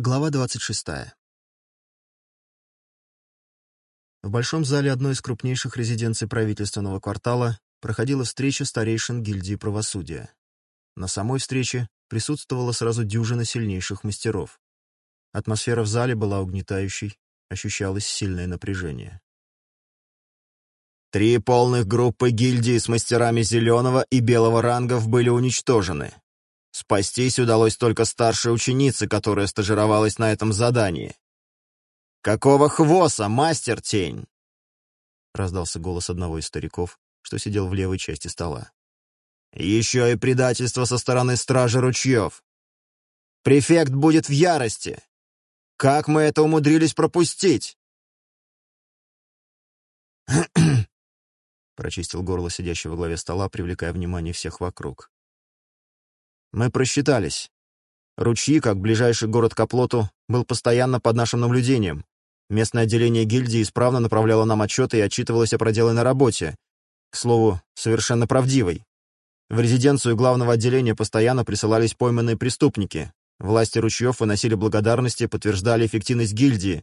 Глава 26. В большом зале одной из крупнейших резиденций правительственного квартала проходила встреча старейшин гильдии правосудия. На самой встрече присутствовала сразу дюжина сильнейших мастеров. Атмосфера в зале была угнетающей, ощущалось сильное напряжение. «Три полных группы гильдии с мастерами зеленого и белого рангов были уничтожены», Спастись удалось только старшей ученице, которая стажировалась на этом задании. «Какого хвоса, мастер тень?» Раздался голос одного из стариков, что сидел в левой части стола. «Еще и предательство со стороны стражи ручьев. Префект будет в ярости. Как мы это умудрились пропустить?» прочистил горло сидящего в главе стола, привлекая внимание всех вокруг. Мы просчитались. Ручьи, как ближайший город к оплоту, был постоянно под нашим наблюдением. Местное отделение гильдии исправно направляло нам отчеты и отчитывалось о проделанной работе. К слову, совершенно правдивой. В резиденцию главного отделения постоянно присылались пойманные преступники. Власти ручьев выносили благодарности, подтверждали эффективность гильдии.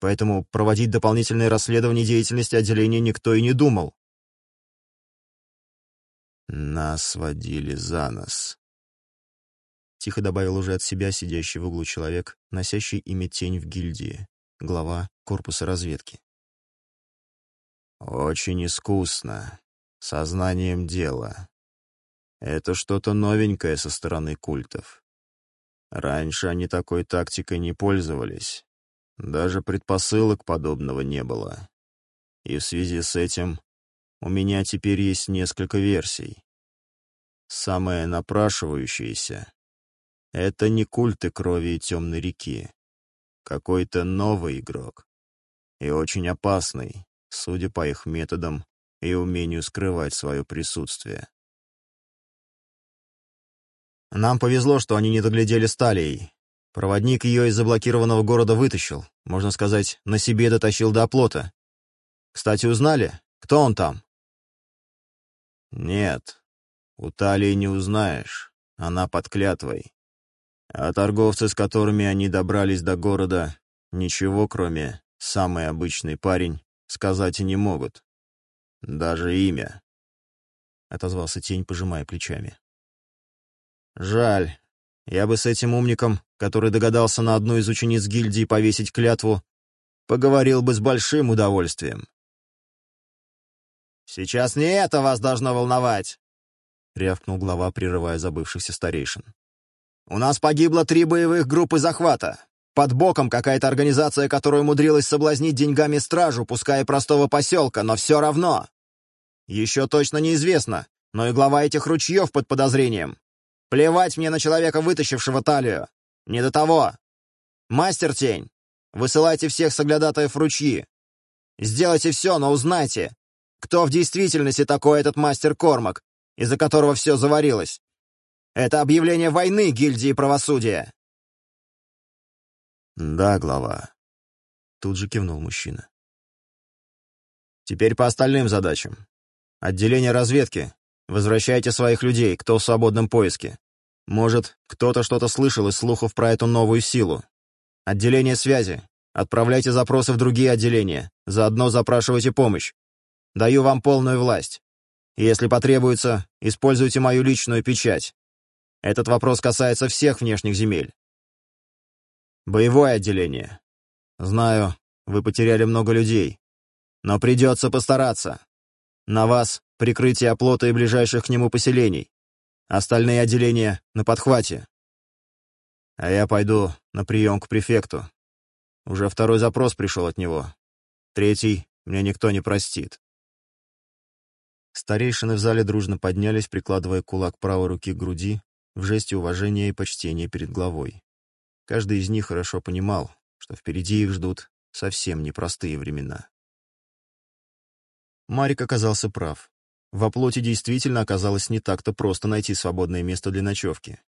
Поэтому проводить дополнительные расследования деятельности отделения никто и не думал. «Нас водили за нос», Тихо добавил уже от себя сидящий в углу человек, носящий имя тень в гильдии, глава корпуса разведки. «Очень искусно. Сознанием дела. Это что-то новенькое со стороны культов. Раньше они такой тактикой не пользовались. Даже предпосылок подобного не было. И в связи с этим у меня теперь есть несколько версий. Самое напрашивающееся это не культы крови и темной реки. Какой-то новый игрок. И очень опасный, судя по их методам и умению скрывать свое присутствие. Нам повезло, что они не доглядели сталей. Проводник ее из заблокированного города вытащил, можно сказать, на себе дотащил до оплота. Кстати, узнали, кто он там? Нет, у Талии не узнаешь, она под клятвой. А торговцы, с которыми они добрались до города, ничего, кроме «самый обычный парень», сказать и не могут. Даже имя. Отозвался тень, пожимая плечами. Жаль. Я бы с этим умником, который догадался на одной из учениц гильдии повесить клятву, поговорил бы с большим удовольствием. «Сейчас не это вас должно волновать!» — рявкнул глава, прерывая забывшихся старейшин. У нас погибло три боевых группы захвата. Под боком какая-то организация, которая умудрилась соблазнить деньгами стражу, пускай и простого поселка, но все равно. Еще точно неизвестно, но и глава этих ручьев под подозрением. Плевать мне на человека, вытащившего талию. Не до того. Мастер Тень, высылайте всех соглядатаев ручьи. Сделайте все, но узнайте, кто в действительности такой этот мастер Кормак, из-за которого все заварилось. Это объявление войны гильдии правосудия!» «Да, глава», — тут же кивнул мужчина. «Теперь по остальным задачам. Отделение разведки. Возвращайте своих людей, кто в свободном поиске. Может, кто-то что-то слышал из слухов про эту новую силу. Отделение связи. Отправляйте запросы в другие отделения. Заодно запрашивайте помощь. Даю вам полную власть. Если потребуется, используйте мою личную печать. Этот вопрос касается всех внешних земель. Боевое отделение. Знаю, вы потеряли много людей. Но придется постараться. На вас прикрытие оплота и ближайших к нему поселений. Остальные отделения на подхвате. А я пойду на прием к префекту. Уже второй запрос пришел от него. Третий мне никто не простит. Старейшины в зале дружно поднялись, прикладывая кулак правой руки к груди, в жесте уважения и почтения перед главой. Каждый из них хорошо понимал, что впереди их ждут совсем непростые времена. Марик оказался прав. Во плоти действительно оказалось не так-то просто найти свободное место для ночевки.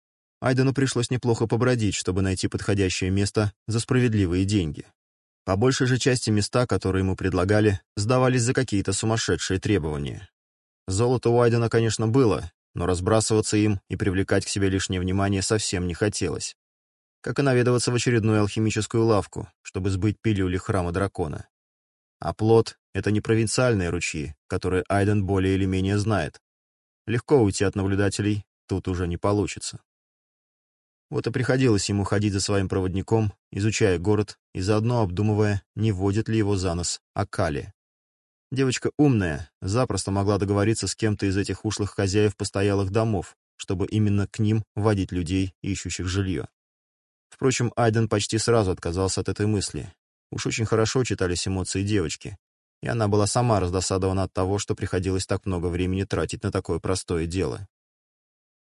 Айдену пришлось неплохо побродить, чтобы найти подходящее место за справедливые деньги. По большей же части места, которые ему предлагали, сдавались за какие-то сумасшедшие требования. Золото у Айдена, конечно, было, но разбрасываться им и привлекать к себе лишнее внимание совсем не хотелось. Как и наведываться в очередную алхимическую лавку, чтобы сбыть пилюли храма дракона. А плод — это не провинциальные ручьи, которые Айден более или менее знает. Легко уйти от наблюдателей тут уже не получится. Вот и приходилось ему ходить за своим проводником, изучая город и заодно обдумывая, не водит ли его за нос Акали. Девочка умная, запросто могла договориться с кем-то из этих ушлых хозяев постоялых домов, чтобы именно к ним водить людей, ищущих жилье. Впрочем, Айден почти сразу отказался от этой мысли. Уж очень хорошо читались эмоции девочки, и она была сама раздосадована от того, что приходилось так много времени тратить на такое простое дело.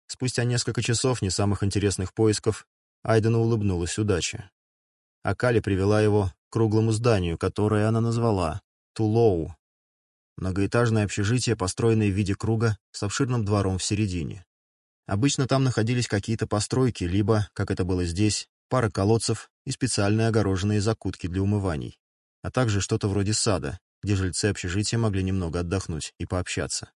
Спустя несколько часов не самых интересных поисков Айдену улыбнулась удача. Акали привела его к круглому зданию, которое она назвала Тулоу Многоэтажное общежитие, построенное в виде круга, с обширным двором в середине. Обычно там находились какие-то постройки, либо, как это было здесь, пара колодцев и специальные огороженные закутки для умываний, а также что-то вроде сада, где жильцы общежития могли немного отдохнуть и пообщаться.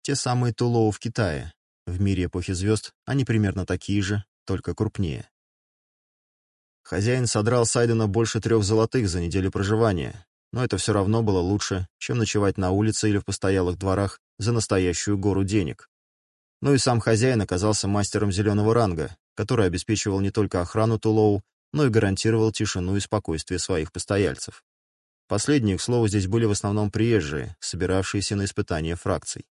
Те самые Тулоу в Китае. В мире эпохи звезд они примерно такие же, только крупнее. Хозяин содрал Сайдена больше трех золотых за неделю проживания, но это все равно было лучше, чем ночевать на улице или в постоялых дворах за настоящую гору денег. Ну и сам хозяин оказался мастером зеленого ранга, который обеспечивал не только охрану Тулоу, но и гарантировал тишину и спокойствие своих постояльцев. Последние, к слову, здесь были в основном приезжие, собиравшиеся на испытания фракций.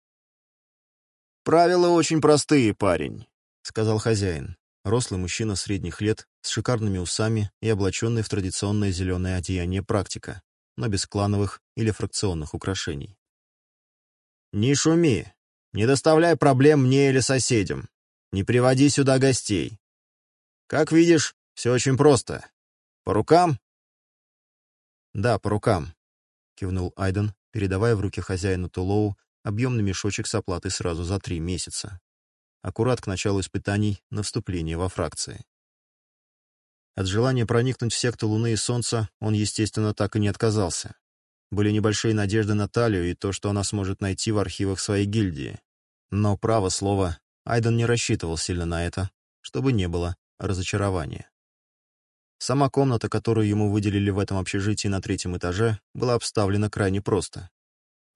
«Правила очень простые, парень», — сказал хозяин, рослый мужчина средних лет, с шикарными усами и облаченный в традиционное зеленое одеяние практика но без клановых или фракционных украшений. «Не шуми! Не доставляй проблем мне или соседям! Не приводи сюда гостей! Как видишь, все очень просто. По рукам?» «Да, по рукам», — кивнул Айден, передавая в руки хозяину Тулоу объемный мешочек с оплатой сразу за три месяца. Аккурат к началу испытаний на вступление во фракции. От желания проникнуть в секту Луны и Солнца он, естественно, так и не отказался. Были небольшие надежды на Талию и то, что она сможет найти в архивах своей гильдии. Но, право слово, Айден не рассчитывал сильно на это, чтобы не было разочарования. Сама комната, которую ему выделили в этом общежитии на третьем этаже, была обставлена крайне просто.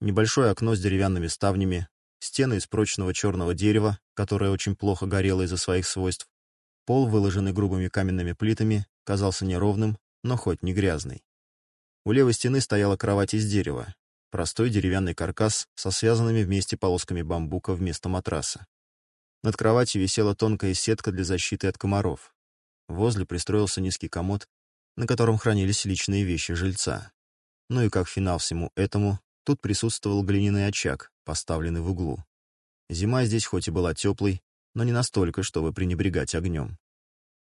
Небольшое окно с деревянными ставнями, стены из прочного черного дерева, которое очень плохо горело из-за своих свойств, Пол, выложенный грубыми каменными плитами, казался неровным, но хоть не грязный. У левой стены стояла кровать из дерева, простой деревянный каркас со связанными вместе полосками бамбука вместо матраса. Над кроватью висела тонкая сетка для защиты от комаров. Возле пристроился низкий комод, на котором хранились личные вещи жильца. Ну и как финал всему этому, тут присутствовал глиняный очаг, поставленный в углу. Зима здесь хоть и была теплой, но не настолько, чтобы пренебрегать огнем.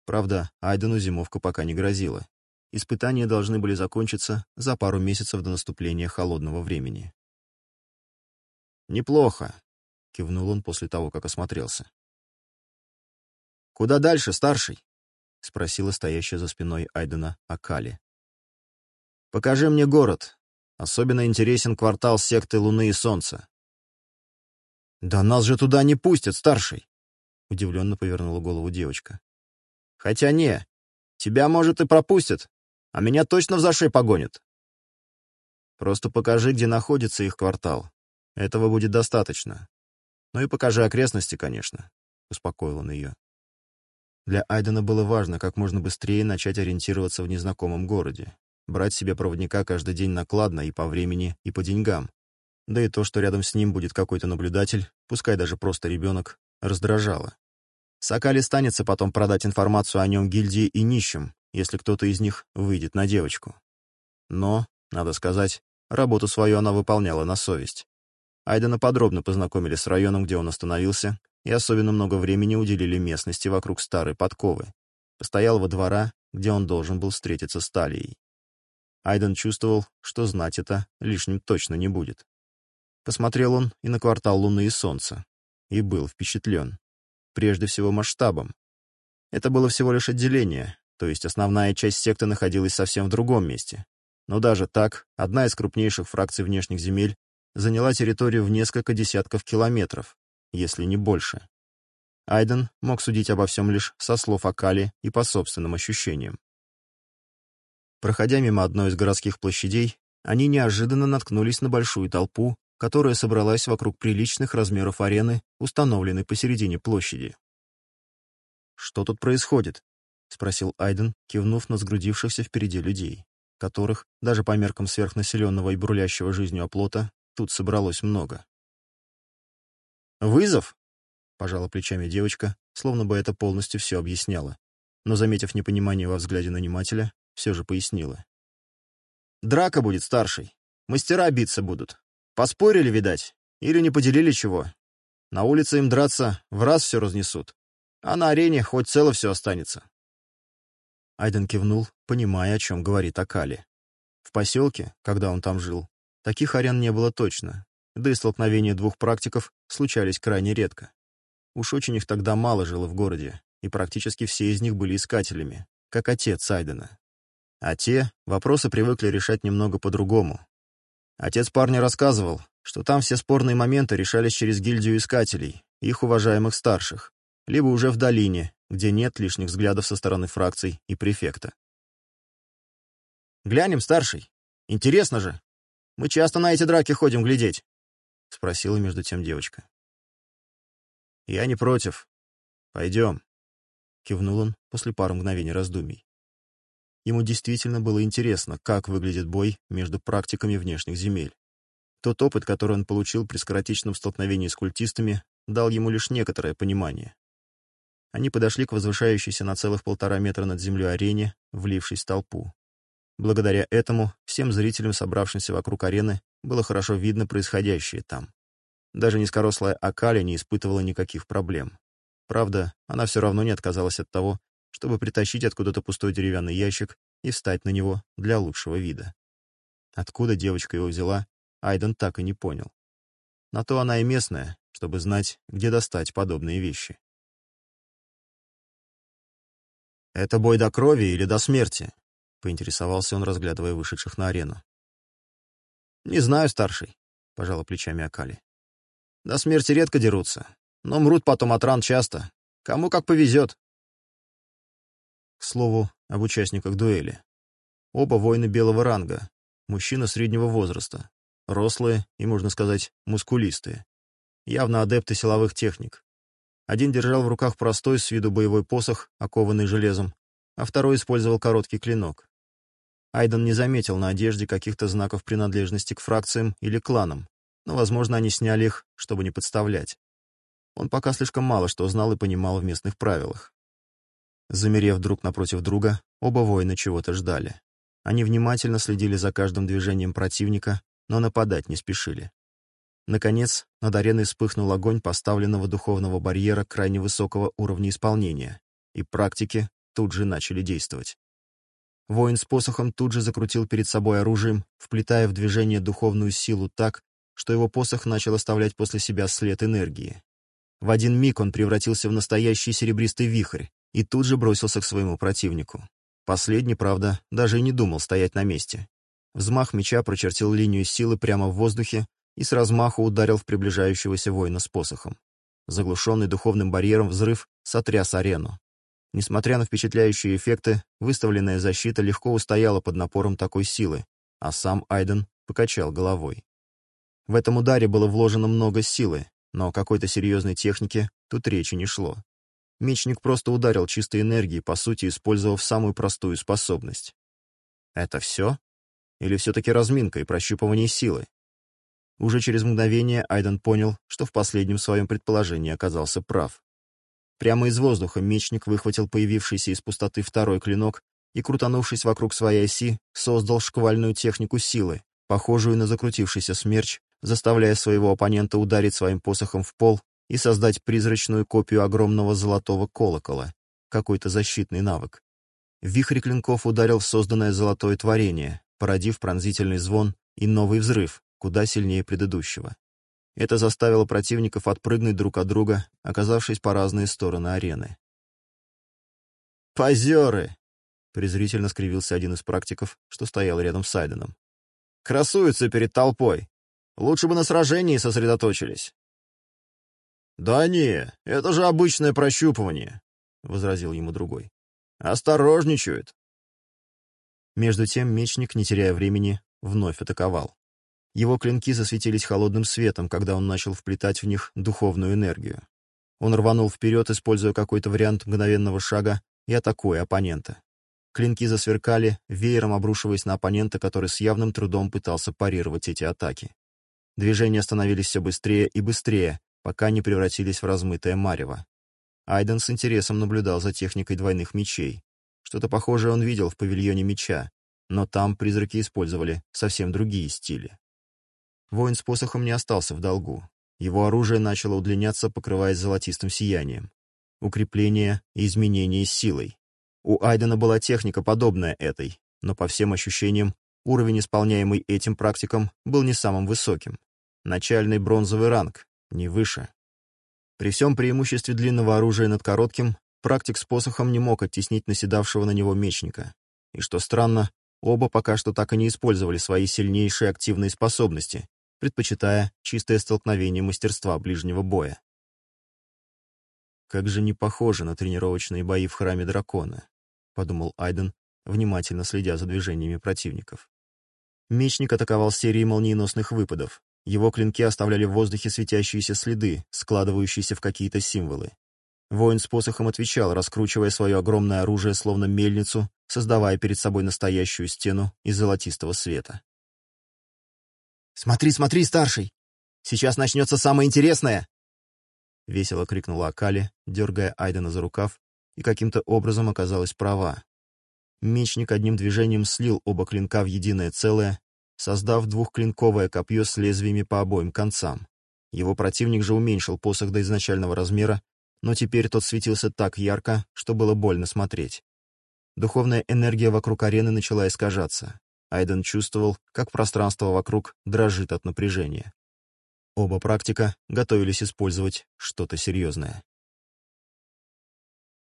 Правда, Айдену зимовка пока не грозила. Испытания должны были закончиться за пару месяцев до наступления холодного времени. «Неплохо», — кивнул он после того, как осмотрелся. «Куда дальше, старший?» — спросила стоящая за спиной Айдена Акали. «Покажи мне город. Особенно интересен квартал секты Луны и Солнца». «Да нас же туда не пустят, старший!» — удивленно повернула голову девочка. «Хотя не, тебя, может, и пропустят, а меня точно в зашей погонят». «Просто покажи, где находится их квартал. Этого будет достаточно. Ну и покажи окрестности, конечно», — успокоил он ее. Для Айдена было важно как можно быстрее начать ориентироваться в незнакомом городе, брать себе проводника каждый день накладно и по времени, и по деньгам. Да и то, что рядом с ним будет какой-то наблюдатель, пускай даже просто ребенок, раздражало. Сакали станется потом продать информацию о нем гильдии и нищим, если кто-то из них выйдет на девочку. Но, надо сказать, работу свою она выполняла на совесть. Айдена подробно познакомили с районом, где он остановился, и особенно много времени уделили местности вокруг старой подковы, постоялого двора, где он должен был встретиться с Талией. Айден чувствовал, что знать это лишним точно не будет. Посмотрел он и на квартал Луны и Солнца, и был впечатлен. Прежде всего масштабом. Это было всего лишь отделение, то есть основная часть секты находилась совсем в другом месте. Но даже так, одна из крупнейших фракций внешних земель заняла территорию в несколько десятков километров, если не больше. Айден мог судить обо всем лишь со слов Акали и по собственным ощущениям. Проходя мимо одной из городских площадей, они неожиданно наткнулись на большую толпу, которая собралась вокруг приличных размеров арены, установленной посередине площади. «Что тут происходит?» — спросил Айден, кивнув на сгрудившихся впереди людей, которых, даже по меркам сверхнаселенного и бурлящего жизнью оплота, тут собралось много. «Вызов?» — пожала плечами девочка, словно бы это полностью все объясняло, но, заметив непонимание во взгляде нанимателя, все же пояснила. «Драка будет старшей. Мастера биться будут. Поспорили, видать, или не поделили чего. На улице им драться в раз все разнесут, а на арене хоть цело все останется. Айден кивнул, понимая, о чем говорит Акали. В поселке, когда он там жил, таких арен не было точно, да и столкновения двух практиков случались крайне редко. Уж очень их тогда мало жило в городе, и практически все из них были искателями, как отец Айдена. А те вопросы привыкли решать немного по-другому, Отец парня рассказывал, что там все спорные моменты решались через гильдию искателей, их уважаемых старших, либо уже в долине, где нет лишних взглядов со стороны фракций и префекта. «Глянем, старший. Интересно же. Мы часто на эти драки ходим глядеть», — спросила между тем девочка. «Я не против. Пойдем», — кивнул он после пары мгновений раздумий. Ему действительно было интересно, как выглядит бой между практиками внешних земель. Тот опыт, который он получил при скоротечном столкновении с культистами, дал ему лишь некоторое понимание. Они подошли к возвышающейся на целых полтора метра над землей арене, влившись в толпу. Благодаря этому всем зрителям, собравшимся вокруг арены, было хорошо видно происходящее там. Даже низкорослая Акаля не испытывала никаких проблем. Правда, она все равно не отказалась от того, чтобы притащить откуда-то пустой деревянный ящик и встать на него для лучшего вида. Откуда девочка его взяла, Айден так и не понял. На то она и местная, чтобы знать, где достать подобные вещи. «Это бой до крови или до смерти?» — поинтересовался он, разглядывая вышедших на арену. «Не знаю, старший», — пожала плечами Акали. «До смерти редко дерутся, но мрут потом от ран часто. Кому как повезет, к слову, об участниках дуэли. Оба воины белого ранга, мужчина среднего возраста, рослые и, можно сказать, мускулистые. Явно адепты силовых техник. Один держал в руках простой с виду боевой посох, окованный железом, а второй использовал короткий клинок. Айден не заметил на одежде каких-то знаков принадлежности к фракциям или кланам, но, возможно, они сняли их, чтобы не подставлять. Он пока слишком мало что знал и понимал в местных правилах. Замерев друг напротив друга, оба воина чего-то ждали. Они внимательно следили за каждым движением противника, но нападать не спешили. Наконец, над ареной вспыхнул огонь поставленного духовного барьера крайне высокого уровня исполнения, и практики тут же начали действовать. Воин с посохом тут же закрутил перед собой оружием, вплетая в движение духовную силу так, что его посох начал оставлять после себя след энергии. В один миг он превратился в настоящий серебристый вихрь, и тут же бросился к своему противнику. Последний, правда, даже и не думал стоять на месте. Взмах меча прочертил линию силы прямо в воздухе и с размаху ударил в приближающегося воина с посохом. Заглушенный духовным барьером взрыв сотряс арену. Несмотря на впечатляющие эффекты, выставленная защита легко устояла под напором такой силы, а сам Айден покачал головой. В этом ударе было вложено много силы, но о какой-то серьезной технике тут речи не шло. Мечник просто ударил чистой энергией, по сути, использовав самую простую способность. Это все? Или все-таки разминка и прощупывание силы? Уже через мгновение Айден понял, что в последнем своем предположении оказался прав. Прямо из воздуха мечник выхватил появившийся из пустоты второй клинок и, крутанувшись вокруг своей оси, создал шквальную технику силы, похожую на закрутившийся смерч, заставляя своего оппонента ударить своим посохом в пол и создать призрачную копию огромного золотого колокола, какой-то защитный навык. Вихрь клинков ударил в созданное золотое творение, породив пронзительный звон и новый взрыв, куда сильнее предыдущего. Это заставило противников отпрыгнуть друг от друга, оказавшись по разные стороны арены. «Позеры!» — презрительно скривился один из практиков, что стоял рядом с Айденом. «Красуются перед толпой! Лучше бы на сражении сосредоточились!» «Да не, это же обычное прощупывание», — возразил ему другой. «Осторожничают». Между тем мечник, не теряя времени, вновь атаковал. Его клинки засветились холодным светом, когда он начал вплетать в них духовную энергию. Он рванул вперед, используя какой-то вариант мгновенного шага и атакуя оппонента. Клинки засверкали, веером обрушиваясь на оппонента, который с явным трудом пытался парировать эти атаки. Движения становились все быстрее и быстрее, пока не превратились в размытое марево. Айден с интересом наблюдал за техникой двойных мечей. Что-то похожее он видел в павильоне меча, но там призраки использовали совсем другие стили. Воин с посохом не остался в долгу. Его оружие начало удлиняться, покрываясь золотистым сиянием. Укрепление и изменение силой. У Айдена была техника, подобная этой, но по всем ощущениям уровень, исполняемый этим практиком, был не самым высоким. Начальный бронзовый ранг, не выше. При всем преимуществе длинного оружия над коротким, практик с посохом не мог оттеснить наседавшего на него мечника. И что странно, оба пока что так и не использовали свои сильнейшие активные способности, предпочитая чистое столкновение мастерства ближнего боя. «Как же не похоже на тренировочные бои в храме дракона», — подумал Айден, внимательно следя за движениями противников. Мечник атаковал серией молниеносных выпадов, его клинки оставляли в воздухе светящиеся следы, складывающиеся в какие-то символы. Воин с посохом отвечал, раскручивая свое огромное оружие, словно мельницу, создавая перед собой настоящую стену из золотистого света. «Смотри, смотри, старший! Сейчас начнется самое интересное!» Весело крикнула Акали, дергая Айдена за рукав, и каким-то образом оказалась права. Мечник одним движением слил оба клинка в единое целое создав двухклинковое копье с лезвиями по обоим концам. Его противник же уменьшил посох до изначального размера, но теперь тот светился так ярко, что было больно смотреть. Духовная энергия вокруг арены начала искажаться. Айден чувствовал, как пространство вокруг дрожит от напряжения. Оба практика готовились использовать что-то серьезное.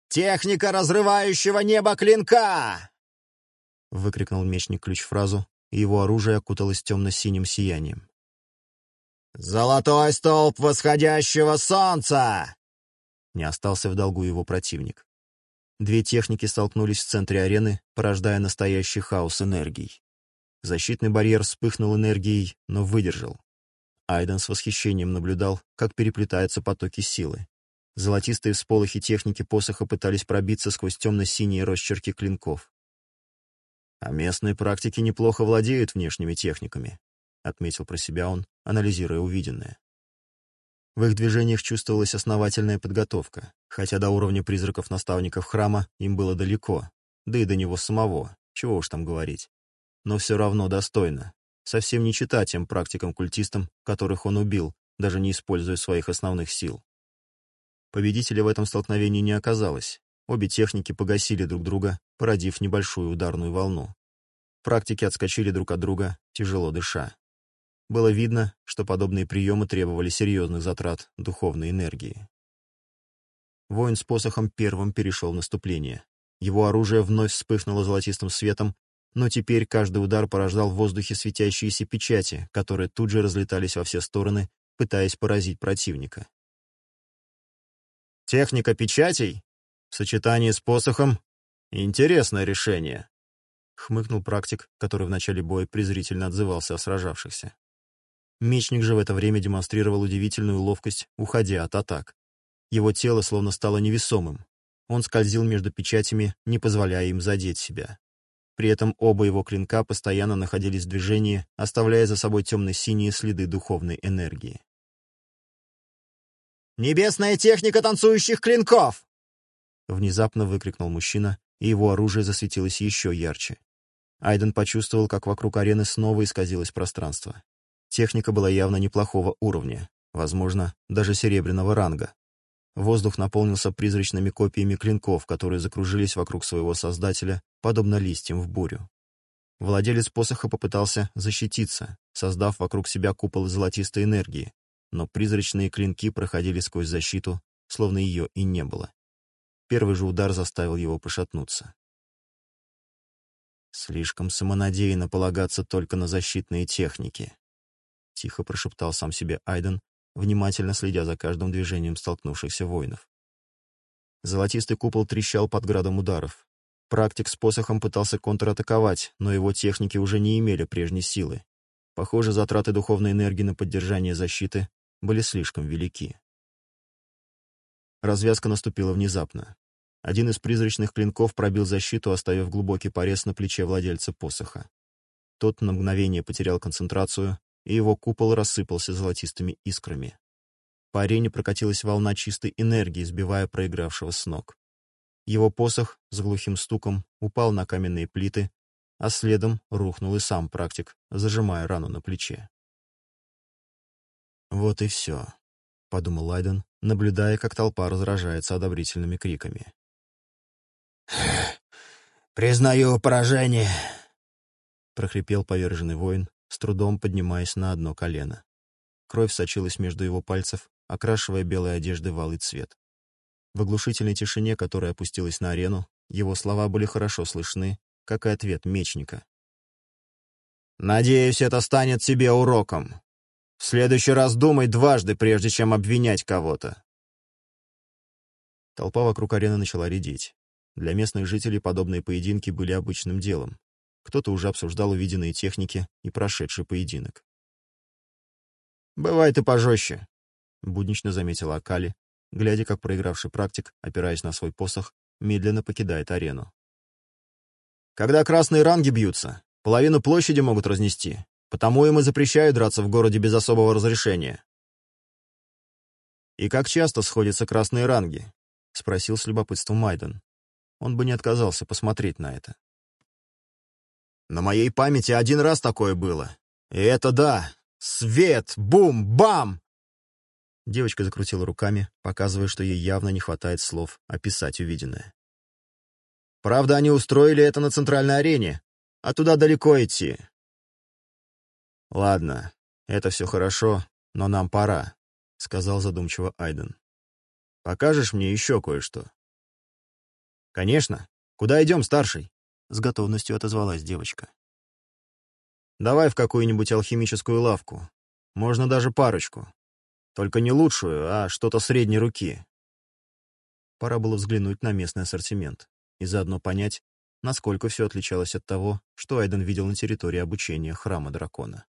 «Техника разрывающего небо клинка!» — выкрикнул мечник ключ фразу, и его оружие окуталось темно-синим сиянием. «Золотой столб восходящего солнца!» Не остался в долгу его противник. Две техники столкнулись в центре арены, порождая настоящий хаос энергий. Защитный барьер вспыхнул энергией, но выдержал. Айден с восхищением наблюдал, как переплетаются потоки силы. Золотистые всполохи техники посоха пытались пробиться сквозь темно-синие росчерки клинков. «А местные практики неплохо владеют внешними техниками», — отметил про себя он, анализируя увиденное. В их движениях чувствовалась основательная подготовка, хотя до уровня призраков-наставников храма им было далеко, да и до него самого, чего уж там говорить. Но все равно достойно, совсем не читать тем практикам-культистам, которых он убил, даже не используя своих основных сил. Победителя в этом столкновении не оказалось, Обе техники погасили друг друга, породив небольшую ударную волну. Практики отскочили друг от друга, тяжело дыша. Было видно, что подобные приемы требовали серьезных затрат духовной энергии. Воин с посохом первым перешел в наступление. Его оружие вновь вспыхнуло золотистым светом, но теперь каждый удар порождал в воздухе светящиеся печати, которые тут же разлетались во все стороны, пытаясь поразить противника. «Техника печатей в сочетании с посохом — интересное решение», — хмыкнул практик, который в начале боя презрительно отзывался о сражавшихся. Мечник же в это время демонстрировал удивительную ловкость, уходя от атак. Его тело словно стало невесомым. Он скользил между печатями, не позволяя им задеть себя. При этом оба его клинка постоянно находились в движении, оставляя за собой темно-синие следы духовной энергии. «Небесная техника танцующих клинков!» Внезапно выкрикнул мужчина, и его оружие засветилось еще ярче. Айден почувствовал, как вокруг арены снова исказилось пространство. Техника была явно неплохого уровня, возможно, даже серебряного ранга. Воздух наполнился призрачными копиями клинков, которые закружились вокруг своего создателя, подобно листьям в бурю. Владелец посоха попытался защититься, создав вокруг себя купол золотистой энергии, но призрачные клинки проходили сквозь защиту, словно ее и не было. Первый же удар заставил его пошатнуться. «Слишком самонадеянно полагаться только на защитные техники», — тихо прошептал сам себе Айден, внимательно следя за каждым движением столкнувшихся воинов. Золотистый купол трещал под градом ударов. Практик с посохом пытался контратаковать, но его техники уже не имели прежней силы. Похоже, затраты духовной энергии на поддержание защиты были слишком велики. Развязка наступила внезапно. Один из призрачных клинков пробил защиту, оставив глубокий порез на плече владельца посоха. Тот на мгновение потерял концентрацию, и его купол рассыпался золотистыми искрами. По арене прокатилась волна чистой энергии, сбивая проигравшего с ног. Его посох с глухим стуком упал на каменные плиты, а следом рухнул и сам практик, зажимая рану на плече. Вот и все. — подумал Лайден, наблюдая, как толпа разражается одобрительными криками. «Признаю поражение!» — прохрипел поверженный воин, с трудом поднимаясь на одно колено. Кровь сочилась между его пальцев, окрашивая белые одежды в алый цвет. В оглушительной тишине, которая опустилась на арену, его слова были хорошо слышны, как и ответ мечника. «Надеюсь, это станет тебе уроком. В следующий раз думай дважды, прежде чем обвинять кого-то. Толпа вокруг арены начала редеть. Для местных жителей подобные поединки были обычным делом. Кто-то уже обсуждал увиденные техники и прошедший поединок. «Бывает и пожестче», — буднично заметила Акали, глядя, как проигравший практик, опираясь на свой посох, медленно покидает арену. «Когда красные ранги бьются, половину площади могут разнести, Потому им и запрещают драться в городе без особого разрешения. «И как часто сходятся красные ранги?» — спросил с любопытством Майден. Он бы не отказался посмотреть на это. «На моей памяти один раз такое было. И это да! Свет! Бум-бам!» Девочка закрутила руками, показывая, что ей явно не хватает слов описать увиденное. «Правда, они устроили это на центральной арене, а туда далеко идти. «Ладно, это все хорошо, но нам пора», — сказал задумчиво Айден. «Покажешь мне еще кое-что?» «Конечно. Куда идем, старший?» — с готовностью отозвалась девочка. «Давай в какую-нибудь алхимическую лавку. Можно даже парочку. Только не лучшую, а что-то средней руки». Пора было взглянуть на местный ассортимент и заодно понять, насколько все отличалось от того, что Айден видел на территории обучения храма дракона.